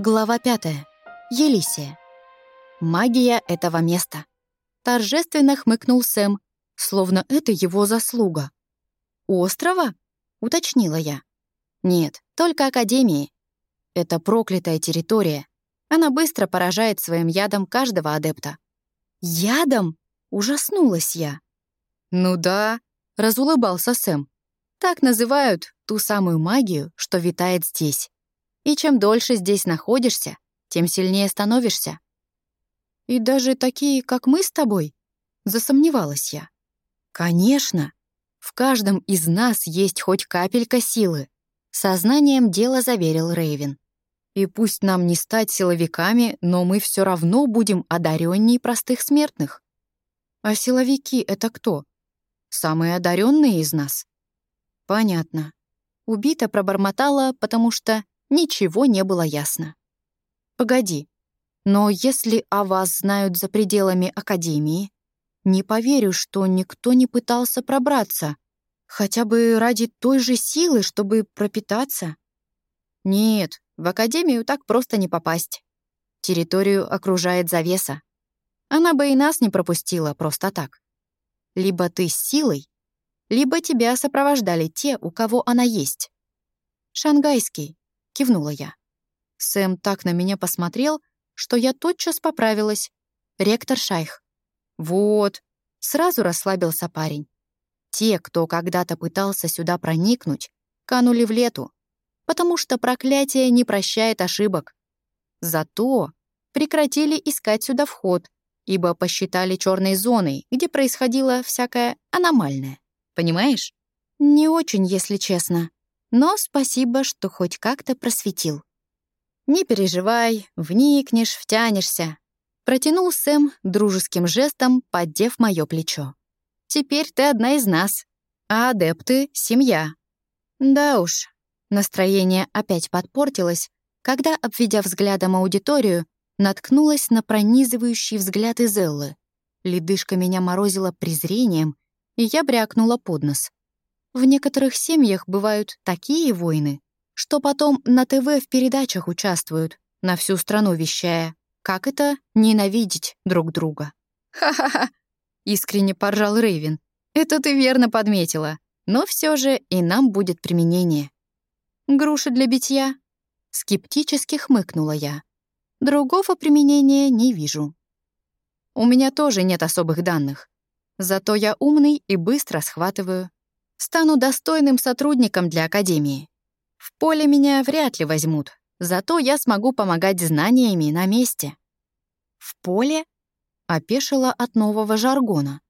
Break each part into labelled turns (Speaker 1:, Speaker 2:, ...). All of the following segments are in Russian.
Speaker 1: Глава пятая. Елисия. Магия этого места. Торжественно хмыкнул Сэм, словно это его заслуга. «Острова?» — уточнила я. «Нет, только Академии. Это проклятая территория. Она быстро поражает своим ядом каждого адепта». «Ядом?» — ужаснулась я. «Ну да», — разулыбался Сэм. «Так называют ту самую магию, что витает здесь. И чем дольше здесь находишься, тем сильнее становишься». «И даже такие, как мы с тобой?» — засомневалась я. «Конечно. В каждом из нас есть хоть капелька силы», — сознанием дела заверил Рейвен. «И пусть нам не стать силовиками, но мы все равно будем одареннее простых смертных». «А силовики — это кто?» «Самые одаренные из нас». «Понятно». Убита пробормотала, потому что ничего не было ясно. «Погоди, но если о вас знают за пределами Академии, не поверю, что никто не пытался пробраться, хотя бы ради той же силы, чтобы пропитаться. Нет, в Академию так просто не попасть. Территорию окружает завеса. Она бы и нас не пропустила просто так. Либо ты с силой, либо тебя сопровождали те, у кого она есть. «Шангайский», — кивнула я. Сэм так на меня посмотрел, что я тотчас поправилась. Ректор Шайх. Вот, сразу расслабился парень. Те, кто когда-то пытался сюда проникнуть, канули в лету, потому что проклятие не прощает ошибок. Зато прекратили искать сюда вход, ибо посчитали черной зоной, где происходило всякое аномальное. Понимаешь? Не очень, если честно. Но спасибо, что хоть как-то просветил. Не переживай, вникнешь, втянешься. Протянул Сэм дружеским жестом, поддев мое плечо. Теперь ты одна из нас, а адепты — семья. Да уж, настроение опять подпортилось, когда, обведя взглядом аудиторию, наткнулась на пронизывающий взгляд Изеллы. Ледышка меня морозила презрением, и я брякнула под нос. В некоторых семьях бывают такие войны, что потом на ТВ в передачах участвуют, на всю страну вещая. Как это ненавидеть друг друга? «Ха-ха-ха!» — искренне поржал Рейвен. «Это ты верно подметила. Но все же и нам будет применение». «Груши для битья?» Скептически хмыкнула я. Другого применения не вижу. У меня тоже нет особых данных. Зато я умный и быстро схватываю. Стану достойным сотрудником для Академии. В поле меня вряд ли возьмут, зато я смогу помогать знаниями на месте. В поле? Опешила от нового жаргона.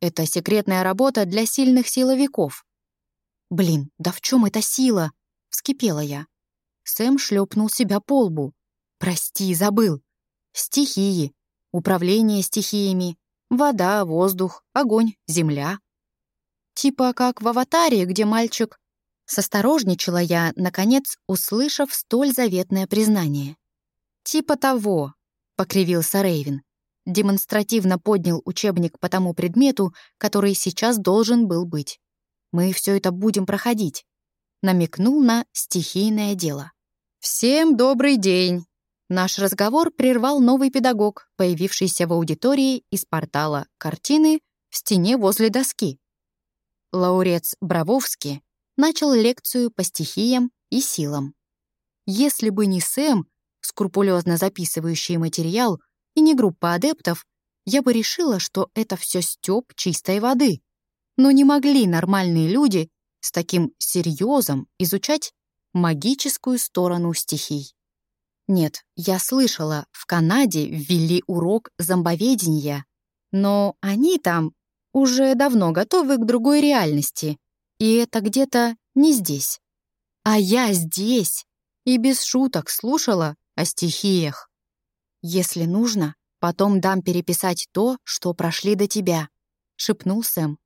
Speaker 1: Это секретная работа для сильных силовиков. Блин, да в чем эта сила? Вскипела я. Сэм шлепнул себя по лбу. Прости, забыл. Стихии, управление стихиями, Вода, воздух, огонь, земля. Типа как в «Аватаре», где мальчик... Состорожничала я, наконец, услышав столь заветное признание. «Типа того», — покривился Рейвен. Демонстративно поднял учебник по тому предмету, который сейчас должен был быть. «Мы все это будем проходить», — намекнул на стихийное дело. «Всем добрый день!» Наш разговор прервал новый педагог, появившийся в аудитории из портала картины в стене возле доски. Лаурец Бравовский начал лекцию по стихиям и силам. Если бы не Сэм, скрупулезно записывающий материал, и не группа адептов, я бы решила, что это все стёб чистой воды. Но не могли нормальные люди с таким серьезом изучать магическую сторону стихий. Нет, я слышала, в Канаде ввели урок зомбоведения, но они там уже давно готовы к другой реальности, и это где-то не здесь. А я здесь и без шуток слушала о стихиях. Если нужно, потом дам переписать то, что прошли до тебя», — шепнул Сэм.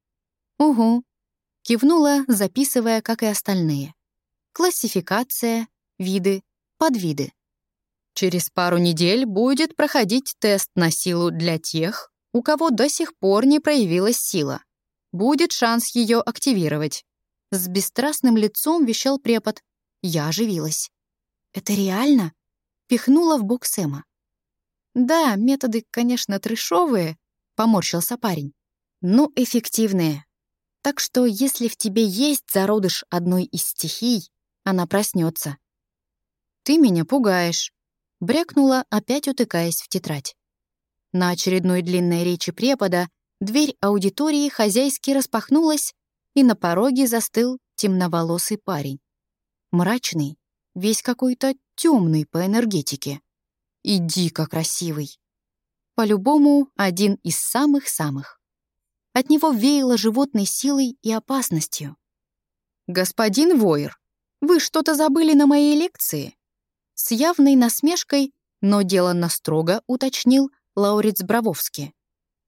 Speaker 1: «Угу», — кивнула, записывая, как и остальные. Классификация, виды, подвиды. Через пару недель будет проходить тест на силу для тех, у кого до сих пор не проявилась сила. Будет шанс ее активировать. С бесстрастным лицом вещал препод. Я оживилась. «Это реально?» пихнула в бок Сэма. «Да, методы, конечно, трешовые», — поморщился парень, «но эффективные. Так что если в тебе есть зародыш одной из стихий, она проснется. «Ты меня пугаешь», — брякнула, опять утыкаясь в тетрадь. На очередной длинной речи препода дверь аудитории хозяйски распахнулась, и на пороге застыл темноволосый парень. Мрачный, весь какой-то темный по энергетике. И дико красивый. По-любому, один из самых-самых. От него веяло животной силой и опасностью. «Господин Войер, вы что-то забыли на моей лекции?» С явной насмешкой, но деланно строго уточнил Лауриц Бравовский.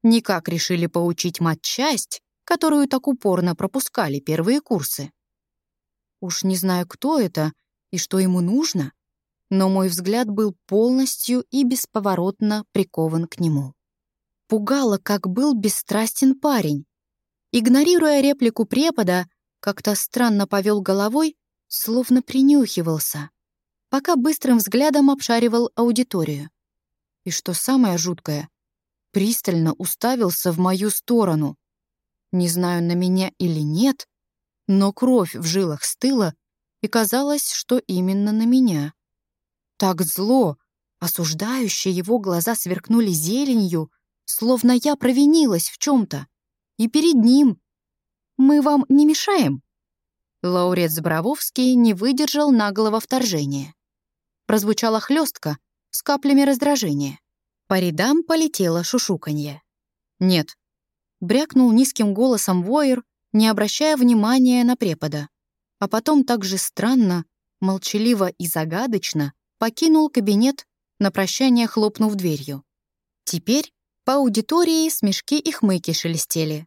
Speaker 1: Никак решили поучить мать-часть, которую так упорно пропускали первые курсы. Уж не знаю, кто это и что ему нужно, но мой взгляд был полностью и бесповоротно прикован к нему. Пугало, как был бесстрастен парень. Игнорируя реплику препода, как-то странно повел головой, словно принюхивался, пока быстрым взглядом обшаривал аудиторию. И что самое жуткое, пристально уставился в мою сторону. Не знаю, на меня или нет, но кровь в жилах стыла, и казалось, что именно на меня. Так зло, осуждающие его глаза сверкнули зеленью, словно я провинилась в чем то И перед ним. «Мы вам не мешаем?» Лаурет Зборовский не выдержал наглого вторжения. Прозвучала хлестка с каплями раздражения. По рядам полетело шушуканье. «Нет», — брякнул низким голосом воер, не обращая внимания на препода. А потом так же странно, молчаливо и загадочно покинул кабинет, на прощание хлопнув дверью. Теперь по аудитории смешки и хмыки шелестели.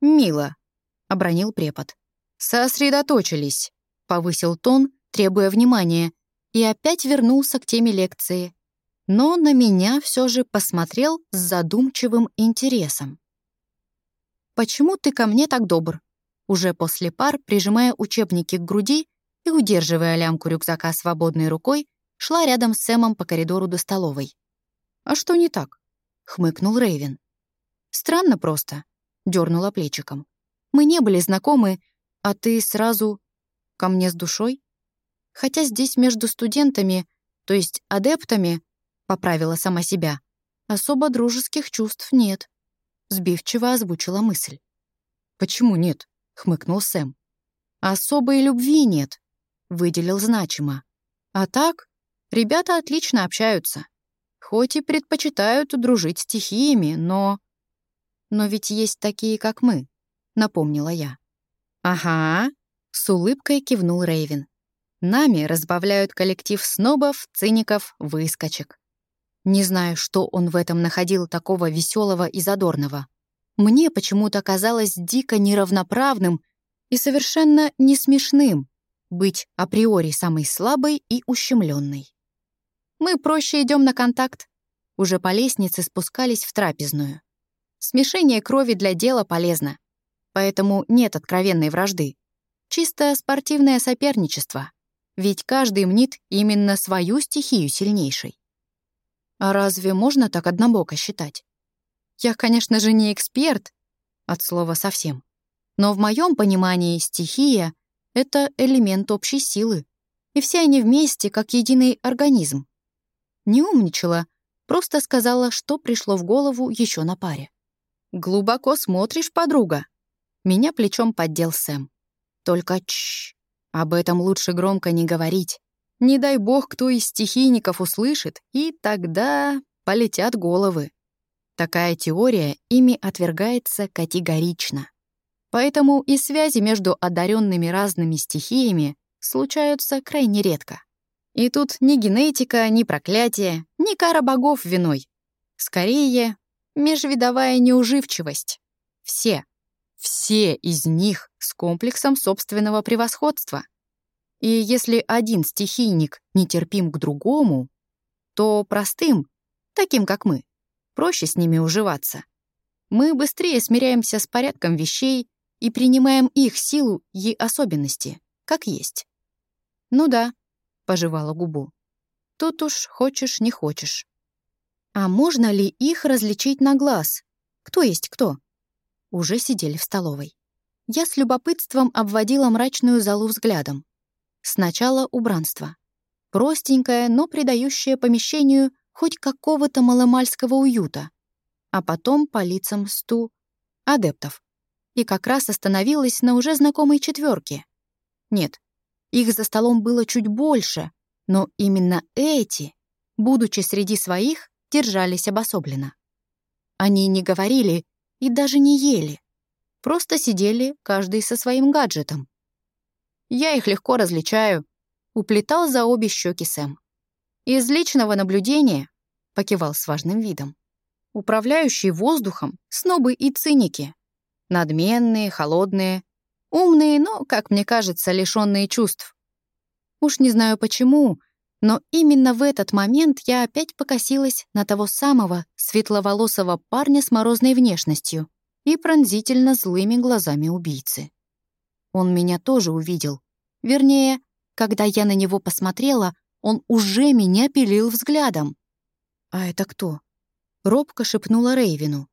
Speaker 1: «Мило», — обронил препод. «Сосредоточились», — повысил тон, требуя внимания, и опять вернулся к теме лекции. Но на меня все же посмотрел с задумчивым интересом. «Почему ты ко мне так добр?» Уже после пар, прижимая учебники к груди и удерживая лямку рюкзака свободной рукой, шла рядом с Сэмом по коридору до столовой. «А что не так?» — хмыкнул Рейвен. «Странно просто», — дернула плечиком. «Мы не были знакомы, а ты сразу ко мне с душой?» Хотя здесь между студентами, то есть адептами, поправила сама себя, особо дружеских чувств нет. Сбивчиво озвучила мысль. «Почему нет?» — хмыкнул Сэм. «Особой любви нет», — выделил значимо. «А так, ребята отлично общаются. Хоть и предпочитают дружить стихиями, но...» «Но ведь есть такие, как мы», — напомнила я. «Ага», — с улыбкой кивнул Рейвен. Нами разбавляют коллектив снобов, циников, выскочек. Не знаю, что он в этом находил такого веселого и задорного. Мне почему-то казалось дико неравноправным и совершенно не смешным быть априори самой слабой и ущемленной. Мы проще идем на контакт. Уже по лестнице спускались в трапезную. Смешение крови для дела полезно, поэтому нет откровенной вражды. Чисто спортивное соперничество ведь каждый мнит именно свою стихию сильнейшей. А разве можно так однобоко считать? Я, конечно же, не эксперт, от слова совсем. Но в моем понимании стихия — это элемент общей силы, и все они вместе, как единый организм. Не умничала, просто сказала, что пришло в голову еще на паре. «Глубоко смотришь, подруга?» Меня плечом поддел Сэм. «Только чш, об этом лучше громко не говорить. Не дай бог, кто из стихийников услышит, и тогда полетят головы. Такая теория ими отвергается категорично. Поэтому и связи между одаренными разными стихиями случаются крайне редко. И тут ни генетика, ни проклятие, ни кара богов виной. Скорее, межвидовая неуживчивость. Все, все из них с комплексом собственного превосходства. И если один стихийник нетерпим к другому, то простым, таким как мы, проще с ними уживаться. Мы быстрее смиряемся с порядком вещей и принимаем их силу и особенности, как есть. «Ну да», — пожевала губу. Тут уж хочешь, не хочешь. А можно ли их различить на глаз? Кто есть кто? Уже сидели в столовой. Я с любопытством обводила мрачную залу взглядом. Сначала убранство. Простенькое, но придающее помещению хоть какого-то маломальского уюта. А потом по лицам сту адептов. И как раз остановилась на уже знакомой четверке. Нет, их за столом было чуть больше, но именно эти, будучи среди своих, держались обособленно. Они не говорили и даже не ели. Просто сидели, каждый со своим гаджетом. Я их легко различаю, уплетал за обе щеки Сэм. Из личного наблюдения, покивал с важным видом, управляющие воздухом снобы и циники. Надменные, холодные, умные, но, как мне кажется, лишенные чувств. Уж не знаю почему, но именно в этот момент я опять покосилась на того самого светловолосого парня с морозной внешностью и пронзительно злыми глазами убийцы. Он меня тоже увидел. Вернее, когда я на него посмотрела, он уже меня пилил взглядом. «А это кто?» — робко шепнула Рейвину.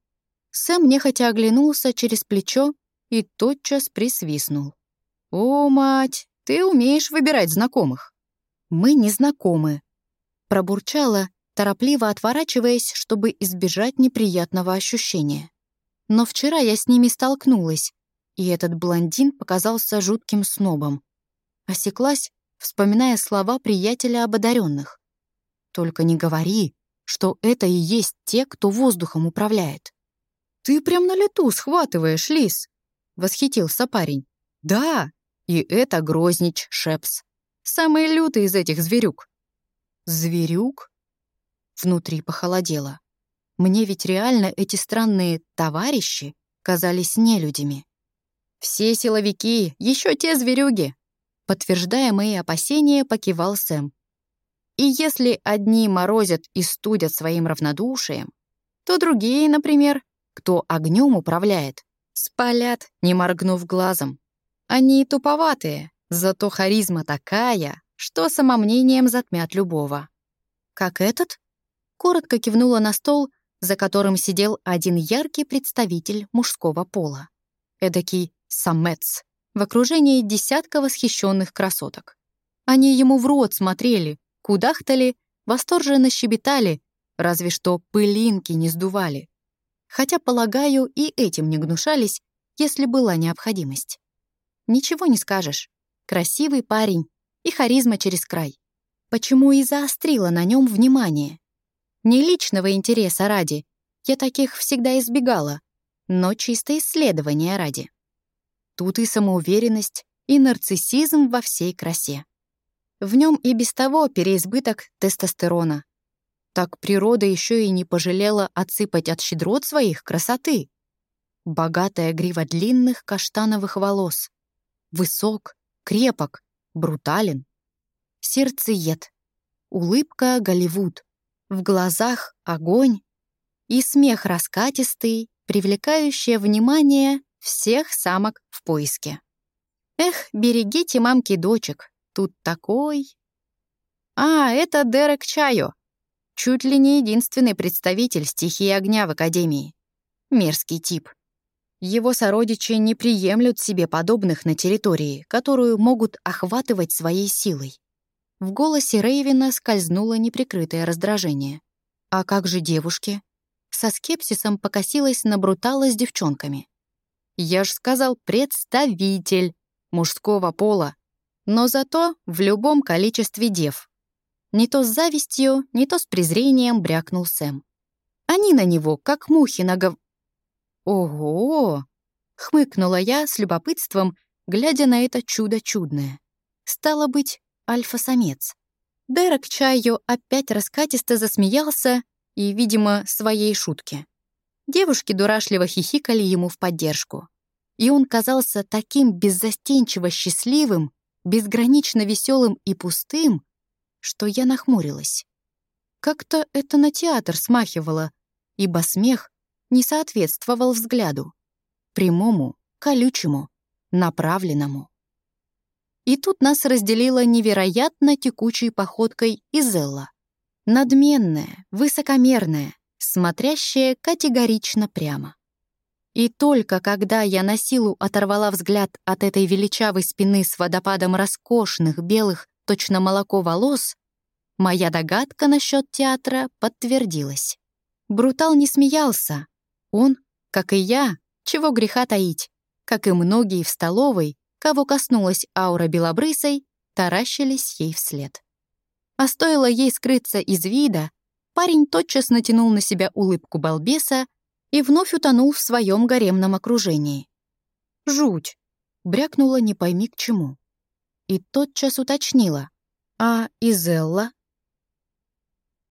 Speaker 1: Сэм нехотя оглянулся через плечо и тотчас присвистнул. «О, мать, ты умеешь выбирать знакомых». «Мы не знакомы», — пробурчала, торопливо отворачиваясь, чтобы избежать неприятного ощущения. Но вчера я с ними столкнулась, и этот блондин показался жутким снобом. Осеклась, вспоминая слова приятеля об одаренных. «Только не говори, что это и есть те, кто воздухом управляет». «Ты прям на лету схватываешь, Лис!» — восхитился парень. «Да, и это Грознич Шепс. Самый лютый из этих зверюк». «Зверюк?» Внутри похолодело. Мне ведь реально эти странные «товарищи» казались нелюдями. «Все силовики, еще те зверюги!» Подтверждая мои опасения, покивал Сэм. И если одни морозят и студят своим равнодушием, то другие, например, кто огнем управляет, спалят, не моргнув глазом. Они туповатые, зато харизма такая, что самомнением затмят любого. Как этот? Коротко кивнула на стол, за которым сидел один яркий представитель мужского пола. Эдакий самец в окружении десятка восхищенных красоток. Они ему в рот смотрели, кудахтали, восторженно щебетали, разве что пылинки не сдували. Хотя, полагаю, и этим не гнушались, если была необходимость. Ничего не скажешь. Красивый парень и харизма через край. Почему и заострила на нем внимание? Не личного интереса ради, я таких всегда избегала, но чисто исследования ради. Тут и самоуверенность, и нарциссизм во всей красе. В нем и без того переизбыток тестостерона. Так природа еще и не пожалела отсыпать от щедрот своих красоты. Богатая грива длинных каштановых волос. Высок, крепок, брутален. Сердцеед. Улыбка Голливуд. В глазах огонь. И смех раскатистый, привлекающее внимание всех самок в поиске. Эх, берегите мамки дочек, тут такой... А, это Дерек Чайо. Чуть ли не единственный представитель стихии огня в Академии. Мерзкий тип. Его сородичи не приемлют себе подобных на территории, которую могут охватывать своей силой. В голосе Рейвина скользнуло неприкрытое раздражение. А как же девушки? Со скепсисом покосилась на брутала с девчонками. Я ж сказал представитель мужского пола, но зато в любом количестве дев. Не то с завистью, не то с презрением брякнул Сэм. Они на него, как мухи на гов... «Ого!» — хмыкнула я с любопытством, глядя на это чудо чудное. Стало быть, альфа-самец. Дерек Чайо опять раскатисто засмеялся и, видимо, своей шутке. Девушки дурашливо хихикали ему в поддержку. И он казался таким беззастенчиво счастливым, безгранично веселым и пустым, что я нахмурилась. Как-то это на театр смахивало, ибо смех не соответствовал взгляду. Прямому, колючему, направленному. И тут нас разделила невероятно текучей походкой Изелла. Надменная, высокомерная, смотрящая категорично прямо. И только когда я на силу оторвала взгляд от этой величавой спины с водопадом роскошных белых, точно молоко волос, моя догадка насчет театра подтвердилась. Брутал не смеялся. Он, как и я, чего греха таить, как и многие в столовой, кого коснулась аура белобрысой, таращились ей вслед. А стоило ей скрыться из вида, парень тотчас натянул на себя улыбку балбеса и вновь утонул в своем гаремном окружении. «Жуть!» — брякнула не пойми к чему. И тотчас уточнила. «А Изелла?»